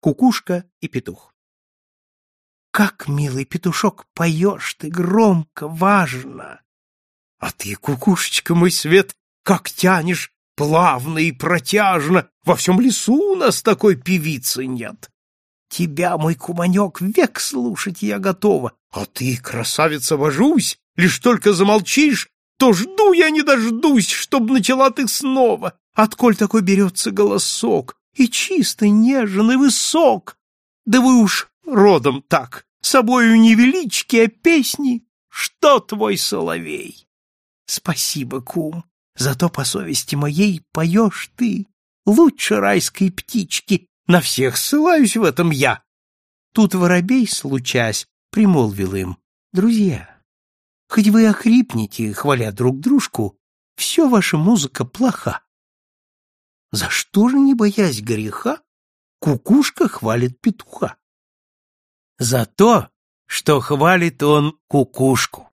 кукушка и петух. «Как, милый петушок, поешь ты громко, важно!» «А ты, кукушечка, мой свет, как тянешь плавно и протяжно! Во всем лесу у нас такой певицы нет!» «Тебя, мой куманек, век слушать я готова! А ты, красавица, вожусь! Лишь только замолчишь, то жду я не дождусь, чтоб начала ты снова! Отколь такой берется голосок? и чистый, нежен высок. Да вы уж родом так, собою невелички, а песни, что твой соловей. Спасибо, кум, зато по совести моей поешь ты лучше райской птички, на всех ссылаюсь в этом я. Тут воробей, случась, примолвил им, друзья, хоть вы охрипнете, хваля друг дружку, все ваша музыка плоха. За что же, не боясь греха, кукушка хвалит петуха? За то, что хвалит он кукушку.